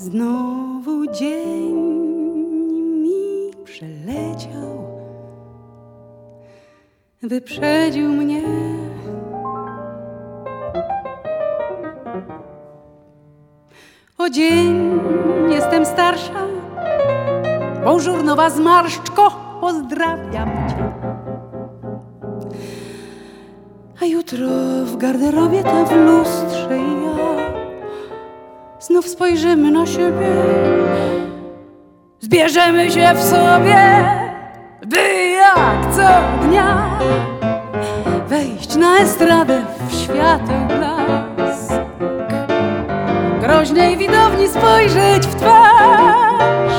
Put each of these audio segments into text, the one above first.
Znowu dzień mi przeleciał, wyprzedził mnie. O dzień jestem starsza, bonjour nowa zmarszczko, pozdrawiam cię. A jutro w garderobie tam w lustrze Znów spojrzymy na siebie. Zbierzemy się w sobie By jak co dnia Wejść na estradę w świateł blask. Groźnej widowni spojrzeć w twarz.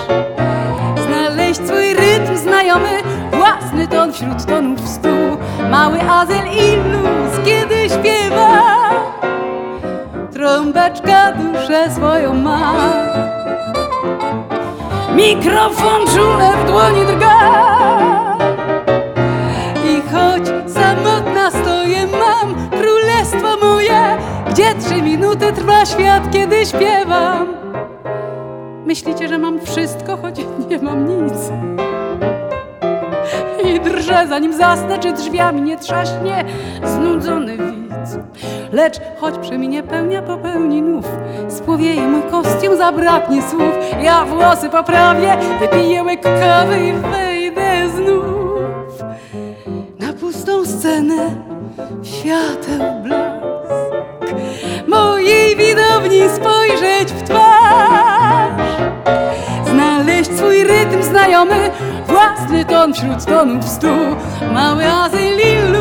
Znaleźć swój rytm znajomy Własny ton wśród tonów stu Mały azyl i Trąbeczka duszę swoją ma. Mikrofon czule w dłoni drga. I choć samotna stoję mam Królestwo moje Gdzie trzy minuty trwa świat, kiedy śpiewam. Myślicie, że mam wszystko, choć nie mam nic? I drżę, zanim zasnę, czy drzwiami nie trzaśnie znudzony widz. Lecz choć przeminie pełnia popełni nów, spłowieje mój kostium, zabraknie słów. Ja włosy poprawię, wypiję łyk kawy i wejdę znów na pustą scenę świateł blask. Mojej widowni spojrzeć w twarz, znaleźć swój rytm znajomy, własny ton wśród tonów stu. Mały azyl i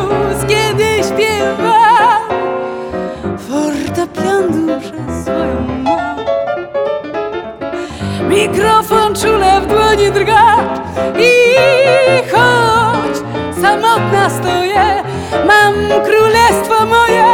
Mikrofon czule w dłoni drga i choć samotna stoję, mam królestwo moje